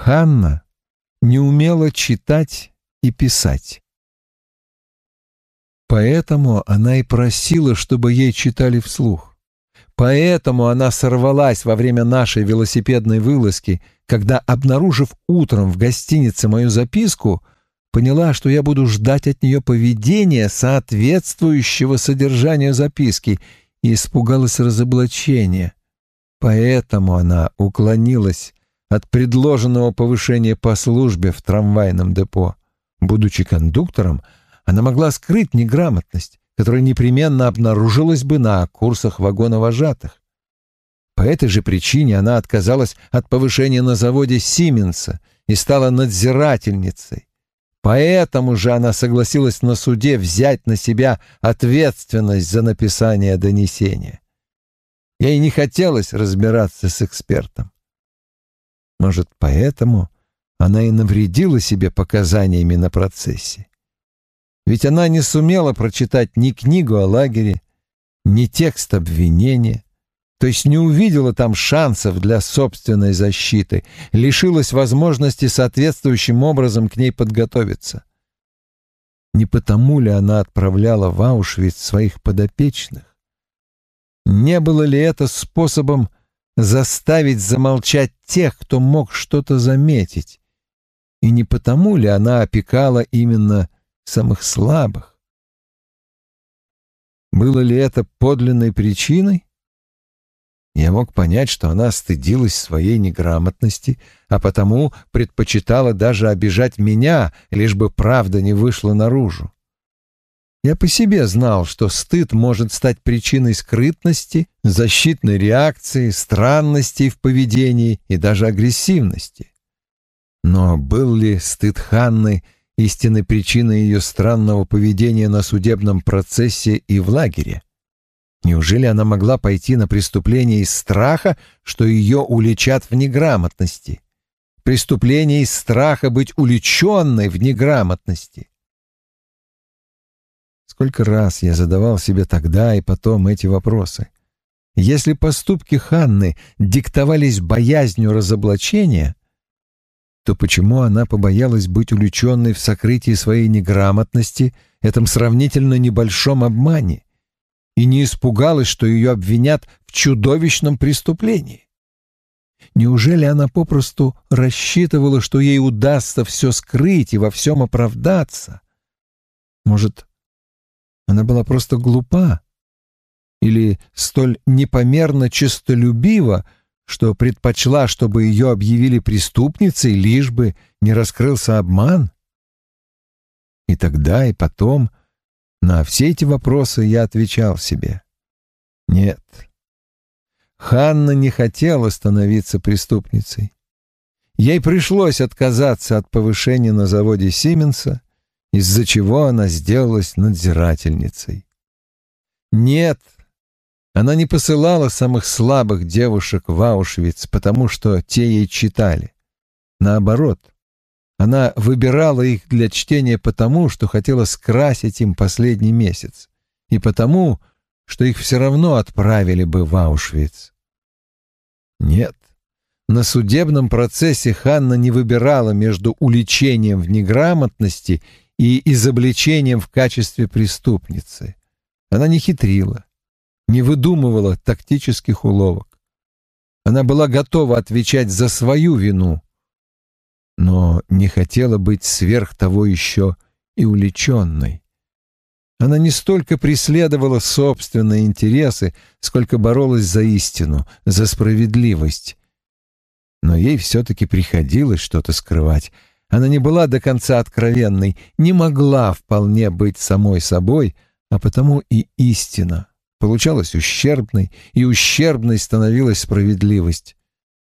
Ханна не умела читать и писать. Поэтому она и просила, чтобы ей читали вслух. Поэтому она сорвалась во время нашей велосипедной вылазки, когда, обнаружив утром в гостинице мою записку, поняла, что я буду ждать от нее поведения, соответствующего содержанию записки, и испугалась разоблачения. Поэтому она уклонилась от предложенного повышения по службе в трамвайном депо. Будучи кондуктором, она могла скрыть неграмотность, которая непременно обнаружилась бы на курсах вагоновожатых. По этой же причине она отказалась от повышения на заводе Сименса и стала надзирательницей. Поэтому же она согласилась на суде взять на себя ответственность за написание донесения. Ей не хотелось разбираться с экспертом. Может, поэтому она и навредила себе показаниями на процессе. Ведь она не сумела прочитать ни книгу о лагере, ни текст обвинения, то есть не увидела там шансов для собственной защиты, лишилась возможности соответствующим образом к ней подготовиться. Не потому ли она отправляла в Аушвиц своих подопечных? Не было ли это способом заставить замолчать тех, кто мог что-то заметить? И не потому ли она опекала именно самых слабых? Было ли это подлинной причиной? Я мог понять, что она стыдилась своей неграмотности, а потому предпочитала даже обижать меня, лишь бы правда не вышла наружу. Я по себе знал, что стыд может стать причиной скрытности, защитной реакции, странностей в поведении и даже агрессивности. Но был ли стыд Ханны истинной причиной ее странного поведения на судебном процессе и в лагере? Неужели она могла пойти на преступление из страха, что ее уличат в неграмотности? Преступление из страха быть уличенной в неграмотности. Сколько раз я задавал себе тогда и потом эти вопросы. Если поступки Ханны диктовались боязнью разоблачения, то почему она побоялась быть уличенной в сокрытии своей неграмотности, этом сравнительно небольшом обмане? и не испугалась, что ее обвинят в чудовищном преступлении. Неужели она попросту рассчитывала, что ей удастся все скрыть и во всем оправдаться? Может, она была просто глупа? Или столь непомерно честолюбива, что предпочла, чтобы ее объявили преступницей, лишь бы не раскрылся обман? И тогда, и потом на все эти вопросы я отвечал себе. Нет. Ханна не хотела становиться преступницей. Ей пришлось отказаться от повышения на заводе Сименса, из-за чего она сделалась надзирательницей. Нет, она не посылала самых слабых девушек в Аушвиц, потому что те ей читали. Наоборот, она выбирала их для чтения потому, что хотела скрасить им последний месяц, и потому, что их все равно отправили бы в Аушвиц. Нет, на судебном процессе Ханна не выбирала между уличением в неграмотности и изобличением в качестве преступницы. Она не хитрила, не выдумывала тактических уловок. Она была готова отвечать за свою вину, но не хотела быть сверх того еще и увлеченной. Она не столько преследовала собственные интересы, сколько боролась за истину, за справедливость. Но ей все-таки приходилось что-то скрывать. Она не была до конца откровенной, не могла вполне быть самой собой, а потому и истина получалась ущербной, и ущербной становилась справедливость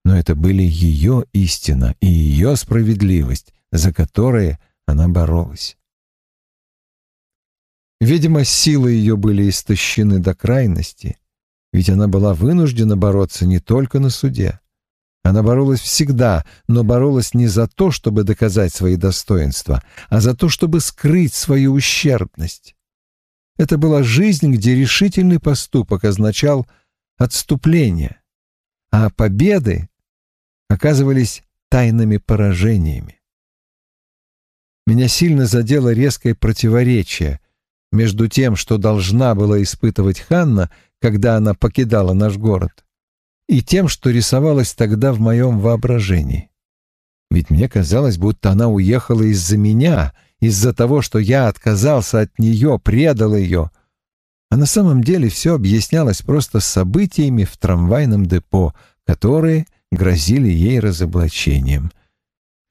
но это были ее истина и ее справедливость, за которые она боролась. Видимо, силы ее были истощены до крайности, ведь она была вынуждена бороться не только на суде. Она боролась всегда, но боролась не за то, чтобы доказать свои достоинства, а за то, чтобы скрыть свою ущербность. Это была жизнь, где решительный поступок означал отступление, а победы оказывались тайными поражениями. Меня сильно задело резкое противоречие между тем, что должна была испытывать Ханна, когда она покидала наш город, и тем, что рисовалось тогда в моем воображении. Ведь мне казалось, будто она уехала из-за меня, из-за того, что я отказался от нее, предал ее. А на самом деле все объяснялось просто событиями в трамвайном депо, которые грозили ей разоблачением.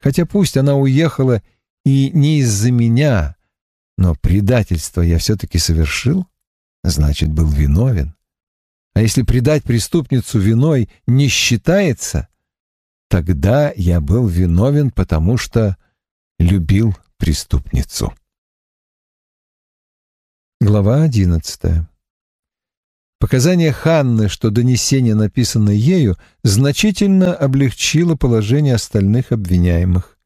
Хотя пусть она уехала и не из-за меня, но предательство я все-таки совершил, значит, был виновен. А если предать преступницу виной не считается, тогда я был виновен, потому что любил преступницу. Глава одиннадцатая. Показания Ханны, что донесение, написанное ею, значительно облегчило положение остальных обвиняемых.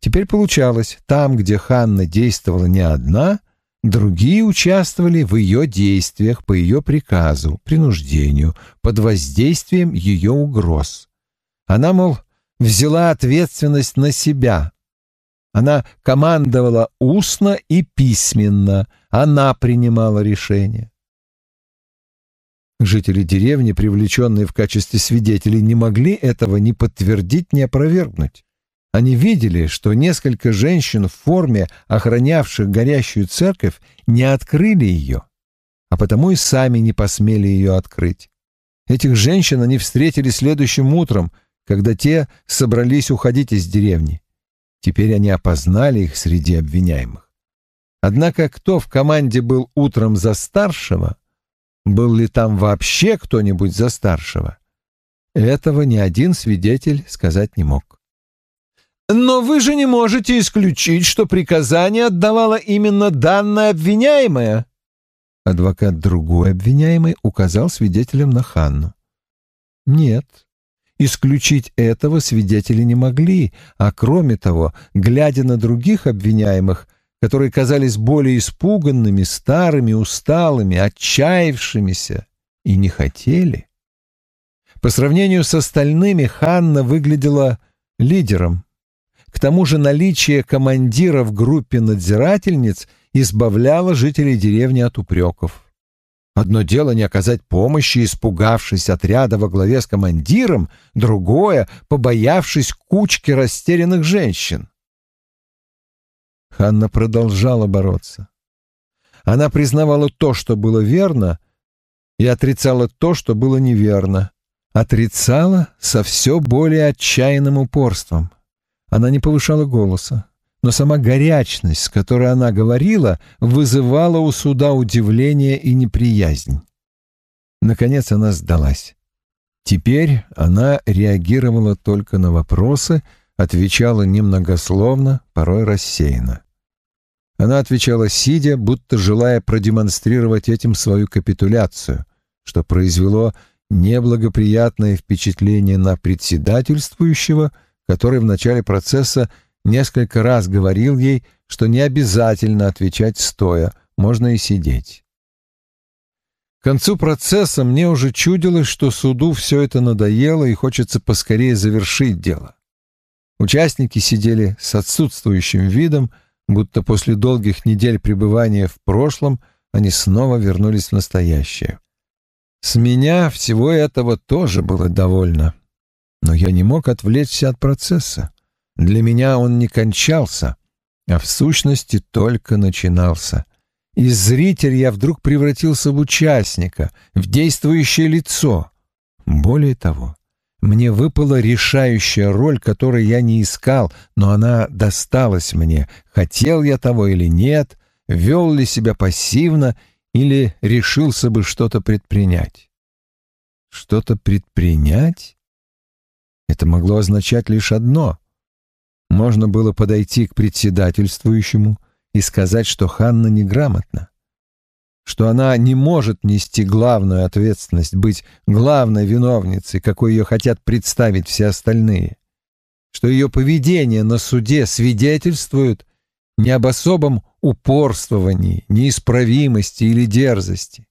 Теперь получалось, там, где Ханна действовала не одна, другие участвовали в ее действиях по ее приказу, принуждению, под воздействием ее угроз. Она, мол, взяла ответственность на себя. Она командовала устно и письменно, она принимала решения. Жители деревни, привлеченные в качестве свидетелей, не могли этого ни подтвердить, ни опровергнуть. Они видели, что несколько женщин в форме, охранявших горящую церковь, не открыли ее, а потому и сами не посмели ее открыть. Этих женщин они встретили следующим утром, когда те собрались уходить из деревни. Теперь они опознали их среди обвиняемых. Однако кто в команде был утром за старшего, был ли там вообще кто-нибудь за старшего, этого ни один свидетель сказать не мог. Но вы же не можете исключить, что приказание отдавала именно данная обвиняемая. Адвокат другой обвиняемый указал свидетелем на Ханну. Нет, исключить этого свидетели не могли, а кроме того, глядя на других обвиняемых, которые казались более испуганными, старыми, усталыми, отчаявшимися и не хотели. По сравнению с остальными Ханна выглядела лидером. К тому же наличие командира в группе надзирательниц избавляло жителей деревни от упреков. Одно дело не оказать помощи, испугавшись отряда во главе с командиром, другое — побоявшись кучки растерянных женщин. Ханна продолжала бороться. Она признавала то, что было верно, и отрицала то, что было неверно. Отрицала со все более отчаянным упорством. Она не повышала голоса, но сама горячность, с которой она говорила, вызывала у суда удивление и неприязнь. Наконец она сдалась. Теперь она реагировала только на вопросы, отвечала немногословно, порой рассеянно. Она отвечала сидя, будто желая продемонстрировать этим свою капитуляцию, что произвело неблагоприятное впечатление на председательствующего — который в начале процесса несколько раз говорил ей, что не обязательно отвечать стоя, можно и сидеть. К концу процесса мне уже чудилось, что суду все это надоело и хочется поскорее завершить дело. Участники сидели с отсутствующим видом, будто после долгих недель пребывания в прошлом они снова вернулись в настоящее. С меня всего этого тоже было довольно. Но я не мог отвлечься от процесса. Для меня он не кончался, а в сущности только начинался. Из зрителя я вдруг превратился в участника, в действующее лицо. Более того, мне выпала решающая роль, которой я не искал, но она досталась мне, хотел я того или нет, вел ли себя пассивно или решился бы что-то предпринять. Что-то предпринять? Это могло означать лишь одно. Можно было подойти к председательствующему и сказать, что Ханна неграмотна, что она не может нести главную ответственность, быть главной виновницей, какой ее хотят представить все остальные, что ее поведение на суде свидетельствует не об особом упорствовании, неисправимости или дерзости,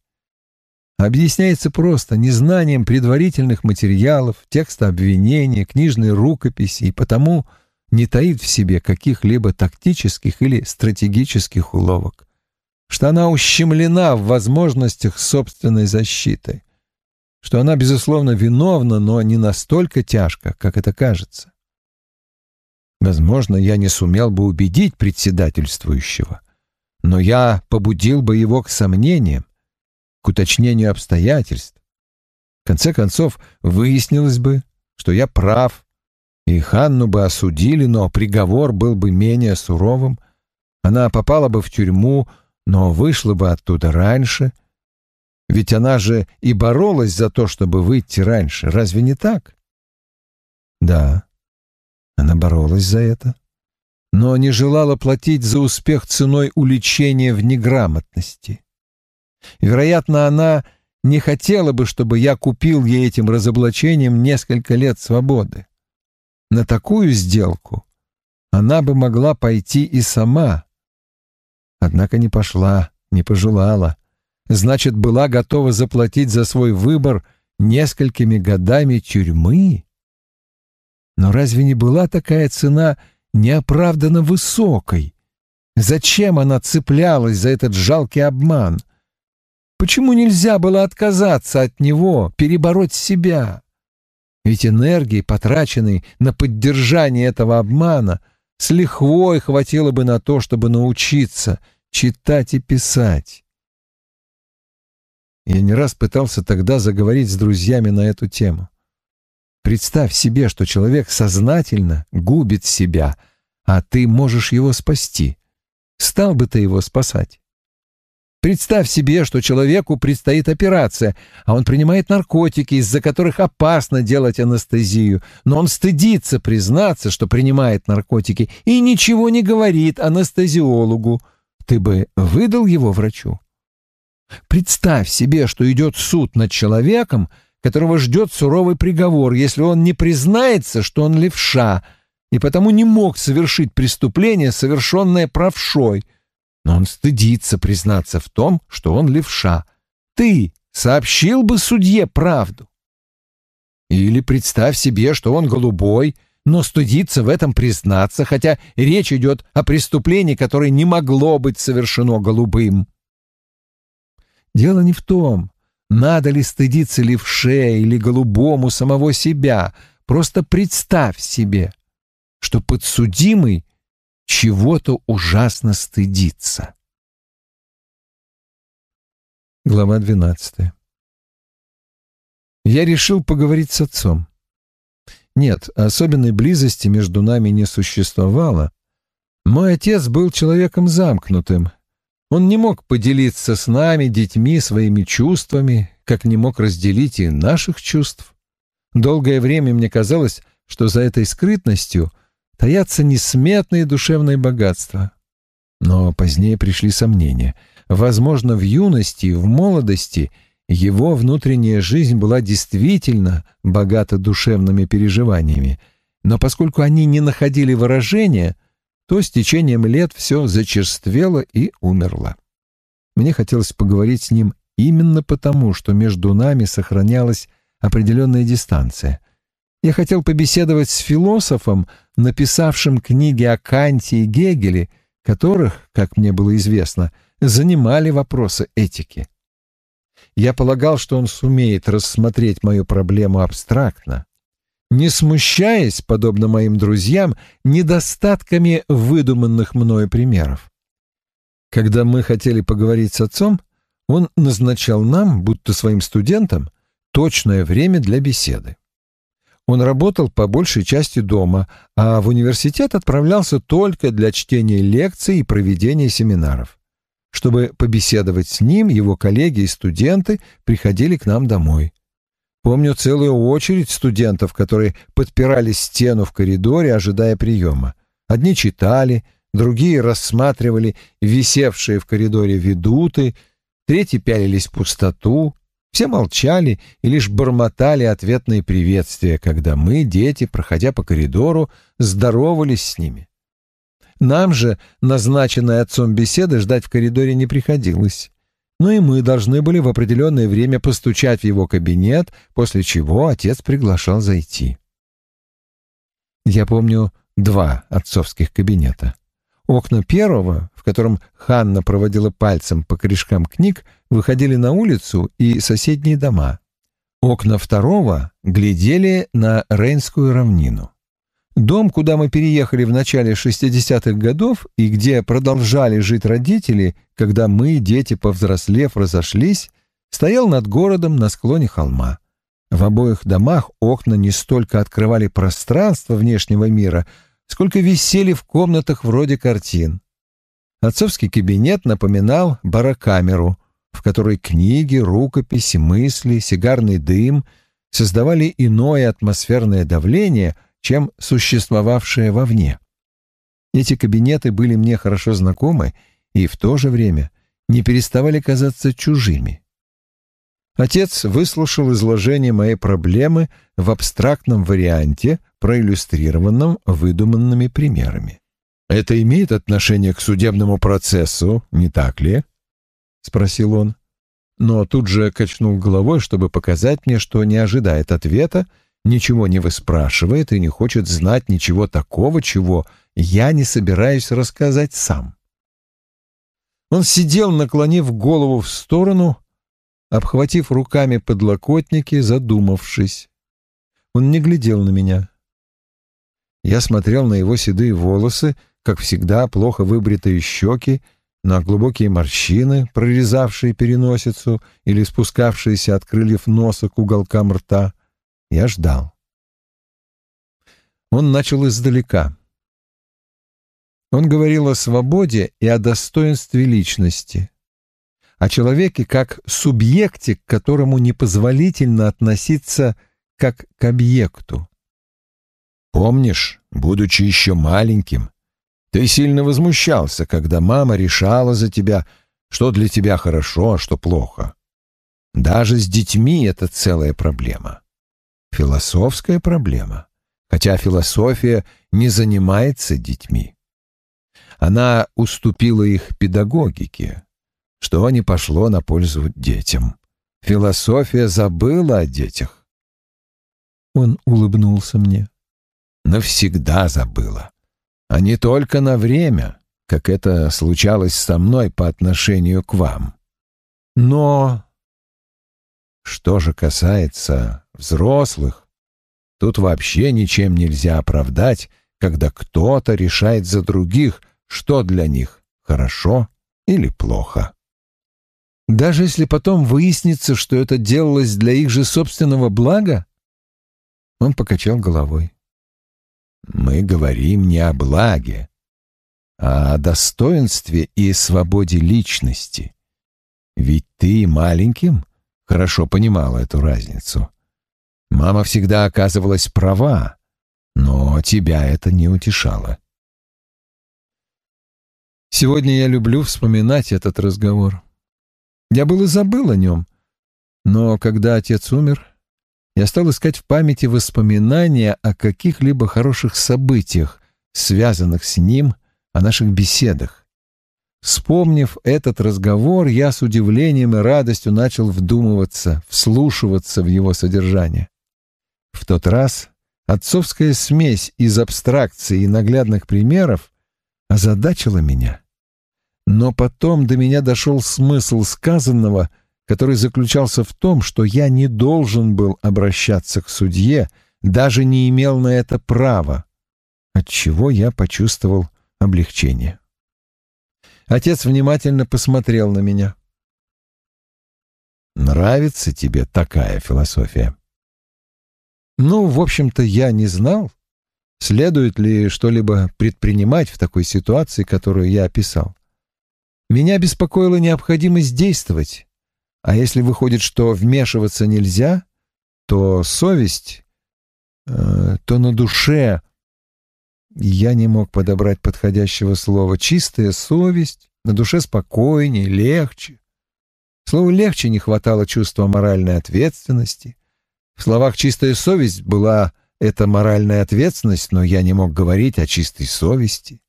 объясняется просто незнанием предварительных материалов, текста обвинения, книжной рукописи и потому не таит в себе каких-либо тактических или стратегических уловок, что она ущемлена в возможностях собственной защиты, что она, безусловно, виновна, но не настолько тяжко, как это кажется. Возможно, я не сумел бы убедить председательствующего, но я побудил бы его к сомнениям, к уточнению обстоятельств. В конце концов, выяснилось бы, что я прав, и Ханну бы осудили, но приговор был бы менее суровым. Она попала бы в тюрьму, но вышла бы оттуда раньше. Ведь она же и боролась за то, чтобы выйти раньше. Разве не так? Да, она боролась за это, но не желала платить за успех ценой уличения в неграмотности. Вероятно, она не хотела бы, чтобы я купил ей этим разоблачением несколько лет свободы. На такую сделку она бы могла пойти и сама. Однако не пошла, не пожелала. Значит, была готова заплатить за свой выбор несколькими годами тюрьмы. Но разве не была такая цена неоправданно высокой? Зачем она цеплялась за этот жалкий обман? Почему нельзя было отказаться от него, перебороть себя? Ведь энергии, потраченной на поддержание этого обмана, с лихвой хватило бы на то, чтобы научиться читать и писать. Я не раз пытался тогда заговорить с друзьями на эту тему. Представь себе, что человек сознательно губит себя, а ты можешь его спасти. Стал бы ты его спасать? Представь себе, что человеку предстоит операция, а он принимает наркотики, из-за которых опасно делать анестезию, но он стыдится признаться, что принимает наркотики, и ничего не говорит анестезиологу. Ты бы выдал его врачу? Представь себе, что идет суд над человеком, которого ждет суровый приговор, если он не признается, что он левша, и потому не мог совершить преступление, совершенное правшой — но он стыдится признаться в том, что он левша. Ты сообщил бы судье правду? Или представь себе, что он голубой, но стыдится в этом признаться, хотя речь идет о преступлении, которое не могло быть совершено голубым. Дело не в том, надо ли стыдиться левше или голубому самого себя. Просто представь себе, что подсудимый чего-то ужасно стыдится. Глава двенадцатая. Я решил поговорить с отцом. Нет, особенной близости между нами не существовало. Мой отец был человеком замкнутым. Он не мог поделиться с нами, детьми, своими чувствами, как не мог разделить и наших чувств. Долгое время мне казалось, что за этой скрытностью таятся несметные душевные богатства. Но позднее пришли сомнения. Возможно, в юности в молодости его внутренняя жизнь была действительно богата душевными переживаниями, но поскольку они не находили выражения, то с течением лет все зачерствело и умерло. Мне хотелось поговорить с ним именно потому, что между нами сохранялась определенная дистанция. Я хотел побеседовать с философом, написавшим книги о Канте и Гегеле, которых, как мне было известно, занимали вопросы этики. Я полагал, что он сумеет рассмотреть мою проблему абстрактно, не смущаясь, подобно моим друзьям, недостатками выдуманных мною примеров. Когда мы хотели поговорить с отцом, он назначал нам, будто своим студентам, точное время для беседы. Он работал по большей части дома, а в университет отправлялся только для чтения лекций и проведения семинаров. Чтобы побеседовать с ним, его коллеги и студенты приходили к нам домой. Помню целую очередь студентов, которые подпирали стену в коридоре, ожидая приема. Одни читали, другие рассматривали висевшие в коридоре ведуты, третьи пялились в пустоту, все молчали и лишь бормотали ответные приветствия, когда мы, дети, проходя по коридору, здоровались с ними. Нам же, назначенной отцом беседы, ждать в коридоре не приходилось. но и мы должны были в определенное время постучать в его кабинет, после чего отец приглашал зайти. Я помню два отцовских кабинета. Окна первого, в котором Ханна проводила пальцем по корешкам книг, выходили на улицу и соседние дома. Окна второго глядели на Рейнскую равнину. Дом, куда мы переехали в начале 60-х годов и где продолжали жить родители, когда мы, дети, повзрослев, разошлись, стоял над городом на склоне холма. В обоих домах окна не столько открывали пространство внешнего мира, сколько висели в комнатах вроде картин. Отцовский кабинет напоминал барокамеру, в которой книги, рукописи, мысли, сигарный дым создавали иное атмосферное давление — чем существовавшее вовне. Эти кабинеты были мне хорошо знакомы и в то же время не переставали казаться чужими. Отец выслушал изложение моей проблемы в абстрактном варианте, проиллюстрированном выдуманными примерами. «Это имеет отношение к судебному процессу, не так ли?» — спросил он. Но тут же качнул головой, чтобы показать мне, что не ожидает ответа, ничего не выспрашивает и не хочет знать ничего такого, чего я не собираюсь рассказать сам. Он сидел, наклонив голову в сторону, обхватив руками подлокотники, задумавшись. Он не глядел на меня. Я смотрел на его седые волосы, как всегда, плохо выбритые щеки, на глубокие морщины, прорезавшие переносицу или спускавшиеся от крыльев носа к уголкам рта. Я ждал. Он начал издалека. Он говорил о свободе и о достоинстве личности, о человеке как субъекте, к которому непозволительно относиться как к объекту. Помнишь, будучи еще маленьким, ты сильно возмущался, когда мама решала за тебя, что для тебя хорошо, а что плохо. Даже с детьми это целая проблема философская проблема, хотя философия не занимается детьми. Она уступила их педагогике, что не пошло на пользу детям. Философия забыла о детях. Он улыбнулся мне. Навсегда забыла. А не только на время, как это случалось со мной по отношению к вам. Но что же касается взрослых, тут вообще ничем нельзя оправдать, когда кто-то решает за других, что для них хорошо или плохо. Даже если потом выяснится, что это делалось для их же собственного блага? Он покачал головой. Мы говорим не о благе, а о достоинстве и свободе личности. Ведь ты маленьким хорошо понимала эту разницу. Мама всегда оказывалась права, но тебя это не утешало. Сегодня я люблю вспоминать этот разговор. Я был и забыл о нем, но когда отец умер, я стал искать в памяти воспоминания о каких-либо хороших событиях, связанных с ним, о наших беседах. Вспомнив этот разговор, я с удивлением и радостью начал вдумываться, вслушиваться в его содержание. В тот раз отцовская смесь из абстракций и наглядных примеров озадачила меня. Но потом до меня дошел смысл сказанного, который заключался в том, что я не должен был обращаться к судье, даже не имел на это права, отчего я почувствовал облегчение. Отец внимательно посмотрел на меня. «Нравится тебе такая философия?» «Ну, в общем-то, я не знал, следует ли что-либо предпринимать в такой ситуации, которую я описал. Меня беспокоила необходимость действовать, а если выходит, что вмешиваться нельзя, то совесть, э, то на душе я не мог подобрать подходящего слова. Чистая совесть, на душе спокойнее, легче. Слову «легче» не хватало чувства моральной ответственности. В словах «чистая совесть» была эта моральная ответственность, но я не мог говорить о чистой совести.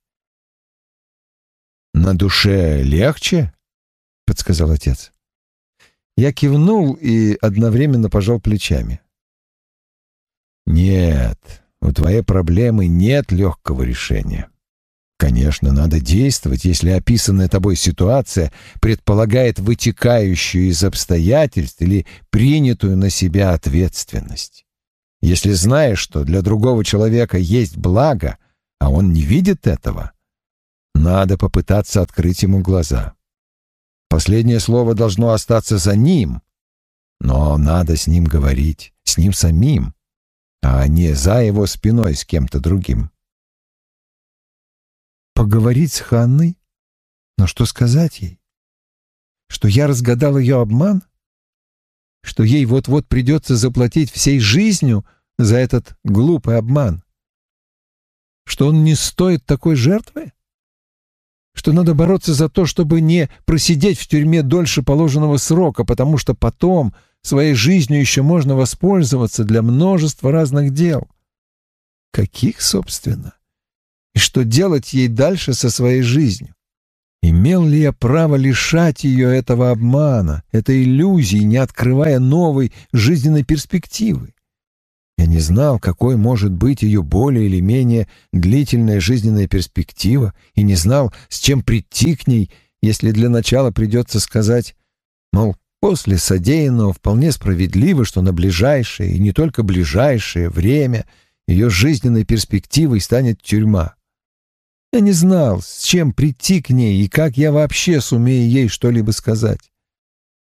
«На душе легче?» — подсказал отец. Я кивнул и одновременно пожал плечами. «Нет, у твоей проблемы нет легкого решения. Конечно, надо действовать, если описанная тобой ситуация предполагает вытекающую из обстоятельств или принятую на себя ответственность. Если знаешь, что для другого человека есть благо, а он не видит этого, надо попытаться открыть ему глаза. Последнее слово должно остаться за ним, но надо с ним говорить, с ним самим, а не за его спиной с кем-то другим. Поговорить с Ханной? Но что сказать ей? Что я разгадал ее обман? Что ей вот-вот придется заплатить всей жизнью за этот глупый обман? Что он не стоит такой жертвы? Что надо бороться за то, чтобы не просидеть в тюрьме дольше положенного срока, потому что потом своей жизнью еще можно воспользоваться для множества разных дел. Каких, собственно? И что делать ей дальше со своей жизнью? Имел ли я право лишать ее этого обмана, этой иллюзии, не открывая новой жизненной перспективы? Я не знал, какой может быть ее более или менее длительная жизненная перспектива, и не знал, с чем прийти к ней, если для начала придется сказать, мол, после содеянного вполне справедливо, что на ближайшее, и не только ближайшее время, ее жизненной перспективой станет тюрьма. Я не знал, с чем прийти к ней и как я вообще сумею ей что-либо сказать.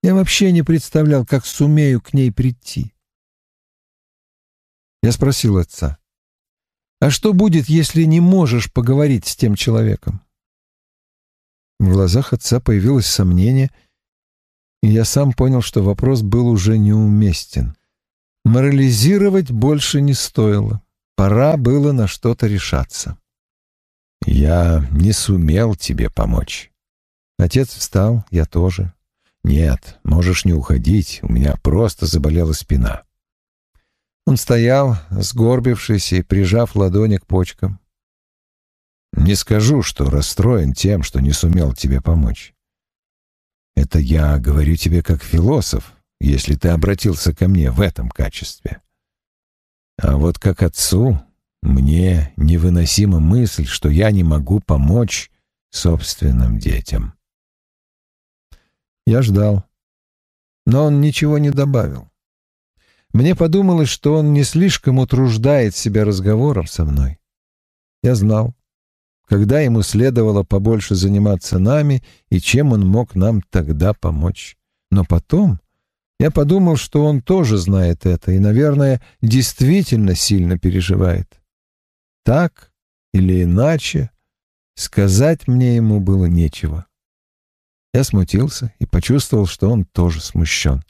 Я вообще не представлял, как сумею к ней прийти. Я спросил отца, «А что будет, если не можешь поговорить с тем человеком?» В глазах отца появилось сомнение, и я сам понял, что вопрос был уже неуместен. Морализировать больше не стоило. Пора было на что-то решаться. «Я не сумел тебе помочь». Отец встал, я тоже. «Нет, можешь не уходить, у меня просто заболела спина». Он стоял, сгорбившись и прижав ладони к почкам. «Не скажу, что расстроен тем, что не сумел тебе помочь. Это я говорю тебе как философ, если ты обратился ко мне в этом качестве. А вот как отцу мне невыносима мысль, что я не могу помочь собственным детям». Я ждал, но он ничего не добавил. Мне подумалось, что он не слишком утруждает себя разговором со мной. Я знал, когда ему следовало побольше заниматься нами и чем он мог нам тогда помочь. Но потом я подумал, что он тоже знает это и, наверное, действительно сильно переживает. Так или иначе, сказать мне ему было нечего. Я смутился и почувствовал, что он тоже смущен.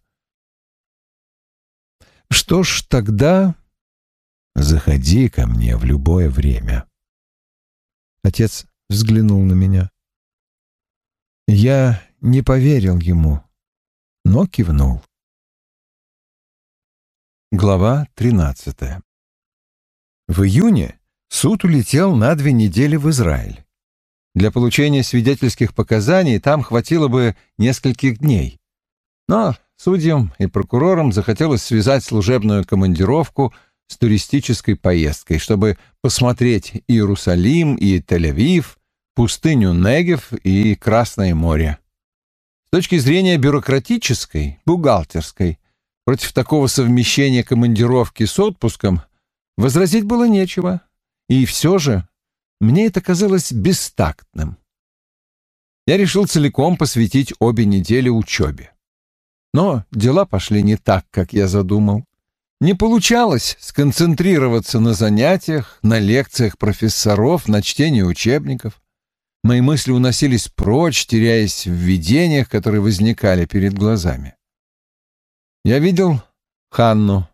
Что ж, тогда заходи ко мне в любое время. Отец взглянул на меня. Я не поверил ему, но кивнул. Глава тринадцатая. В июне суд улетел на две недели в Израиль. Для получения свидетельских показаний там хватило бы нескольких дней. Но Судьям и прокурорам захотелось связать служебную командировку с туристической поездкой, чтобы посмотреть Иерусалим и Тель-Авив, пустыню Негев и Красное море. С точки зрения бюрократической, бухгалтерской, против такого совмещения командировки с отпуском возразить было нечего. И все же мне это казалось бестактным. Я решил целиком посвятить обе недели учебе. Но дела пошли не так, как я задумал. Не получалось сконцентрироваться на занятиях, на лекциях профессоров, на чтении учебников. Мои мысли уносились прочь, теряясь в видениях, которые возникали перед глазами. Я видел Ханну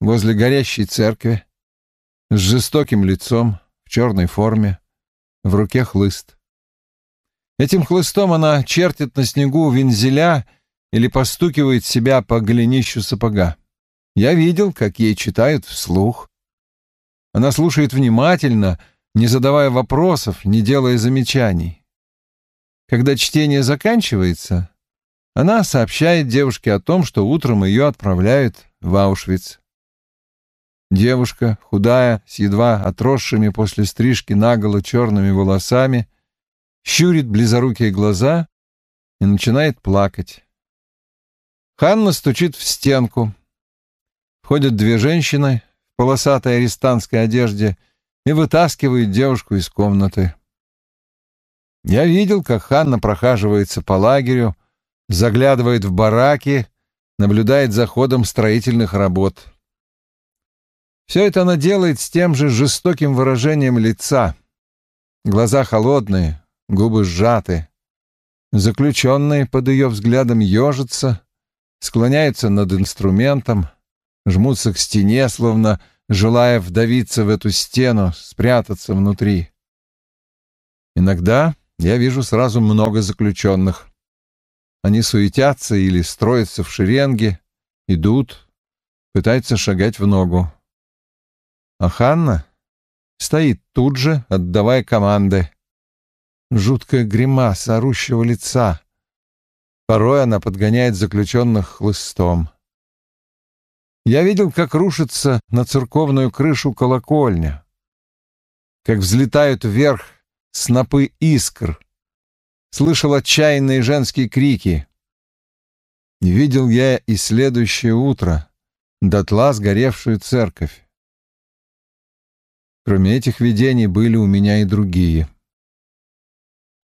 возле горящей церкви с жестоким лицом, в черной форме, в руке хлыст. Этим хлыстом она чертит на снегу вензеля — или постукивает себя по голенищу сапога. Я видел, как ей читают вслух. Она слушает внимательно, не задавая вопросов, не делая замечаний. Когда чтение заканчивается, Она сообщает девушке о том, что утром ее отправляют в Аушвиц. Девушка, худая, с едва отросшими после стрижки наголо черными волосами, щурит близорукие глаза и начинает плакать. Ханна стучит в стенку. Входят две женщины в полосатой арестантской одежде и вытаскивают девушку из комнаты. Я видел, как Ханна прохаживается по лагерю, заглядывает в бараки, наблюдает за ходом строительных работ. Все это она делает с тем же жестоким выражением лица. Глаза холодные, губы сжаты. Заключенные под ее взглядом ежатся, склоняются над инструментом, жмутся к стене, словно желая вдавиться в эту стену, спрятаться внутри. Иногда я вижу сразу много заключенных. Они суетятся или строятся в шеренге, идут, пытаются шагать в ногу. А Ханна стоит тут же, отдавая команды. Жуткая гримаса орущего лица. Порой она подгоняет заключенных хлыстом. Я видел, как рушится на церковную крышу колокольня, как взлетают вверх снопы искр, слышал отчаянные женские крики. Видел я и следующее утро, дотла сгоревшую церковь. Кроме этих видений были у меня и другие.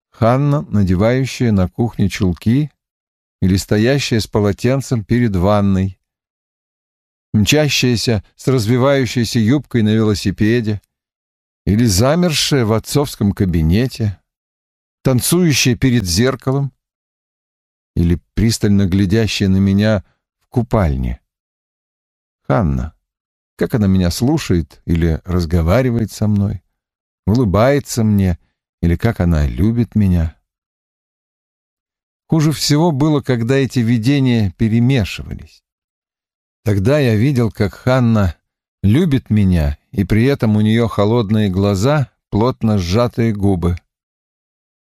Ханна, надевающая на кухне чулки или стоящая с полотенцем перед ванной, мчащаяся с развивающейся юбкой на велосипеде или замершая в отцовском кабинете, танцующая перед зеркалом или пристально глядящая на меня в купальне. Ханна, как она меня слушает или разговаривает со мной, улыбается мне или как она любит меня. Хуже всего было, когда эти видения перемешивались. Тогда я видел, как Ханна любит меня, и при этом у нее холодные глаза, плотно сжатые губы.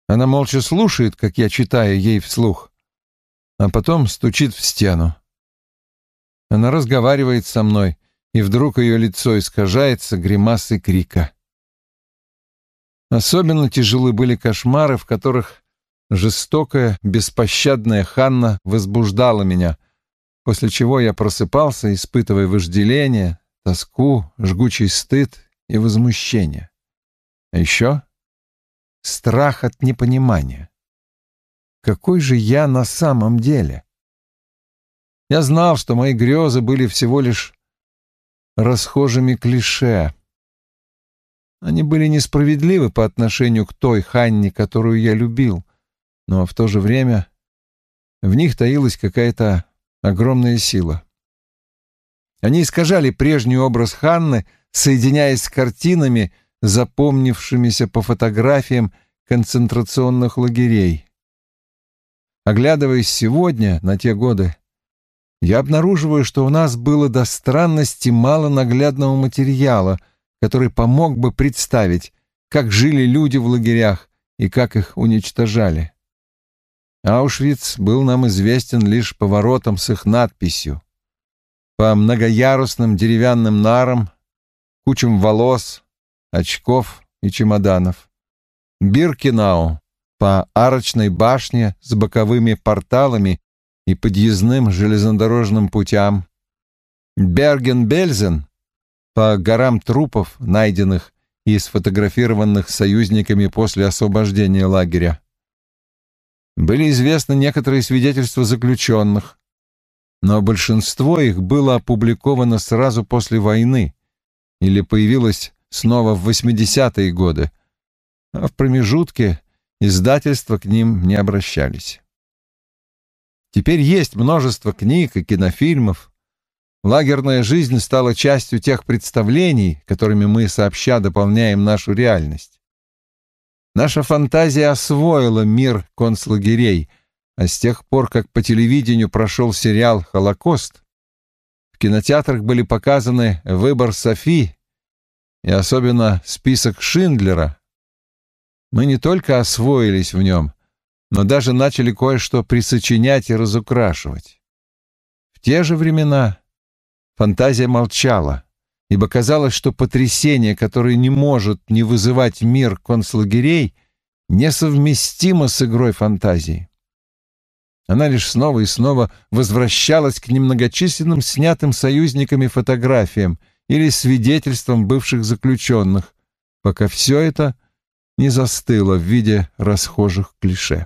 Она молча слушает, как я читаю ей вслух, а потом стучит в стену. Она разговаривает со мной, и вдруг ее лицо искажается гримасой крика. Особенно тяжелы были кошмары, в которых жестокая, беспощадная Ханна возбуждала меня, после чего я просыпался, испытывая вожделение, тоску, жгучий стыд и возмущение. А еще страх от непонимания. Какой же я на самом деле? Я знал, что мои грезы были всего лишь расхожими клише. Они были несправедливы по отношению к той Ханне, которую я любил, но в то же время в них таилась какая-то огромная сила. Они искажали прежний образ Ханны, соединяясь с картинами, запомнившимися по фотографиям концентрационных лагерей. Оглядываясь сегодня на те годы, я обнаруживаю, что у нас было до странности мало наглядного материала, который помог бы представить, как жили люди в лагерях и как их уничтожали. Аушвиц был нам известен лишь поворотом с их надписью. По многоярусным деревянным нарам, кучам волос, очков и чемоданов. Биркинау по арочной башне с боковыми порталами и подъездным железнодорожным путям. Берген-Бельзен по горам трупов, найденных и сфотографированных союзниками после освобождения лагеря. Были известны некоторые свидетельства заключенных, но большинство их было опубликовано сразу после войны или появилось снова в 80-е годы, а в промежутке издательства к ним не обращались. Теперь есть множество книг и кинофильмов. Лагерная жизнь стала частью тех представлений, которыми мы сообща дополняем нашу реальность. Наша фантазия освоила мир концлагерей, а с тех пор, как по телевидению прошел сериал «Холокост», в кинотеатрах были показаны «Выбор Софи» и особенно список Шиндлера, мы не только освоились в нем, но даже начали кое-что присочинять и разукрашивать. В те же времена фантазия молчала, ибо казалось, что потрясение, которое не может не вызывать мир концлагерей, несовместимо с игрой фантазии. Она лишь снова и снова возвращалась к немногочисленным снятым союзниками фотографиям или свидетельствам бывших заключенных, пока все это не застыло в виде расхожих клише.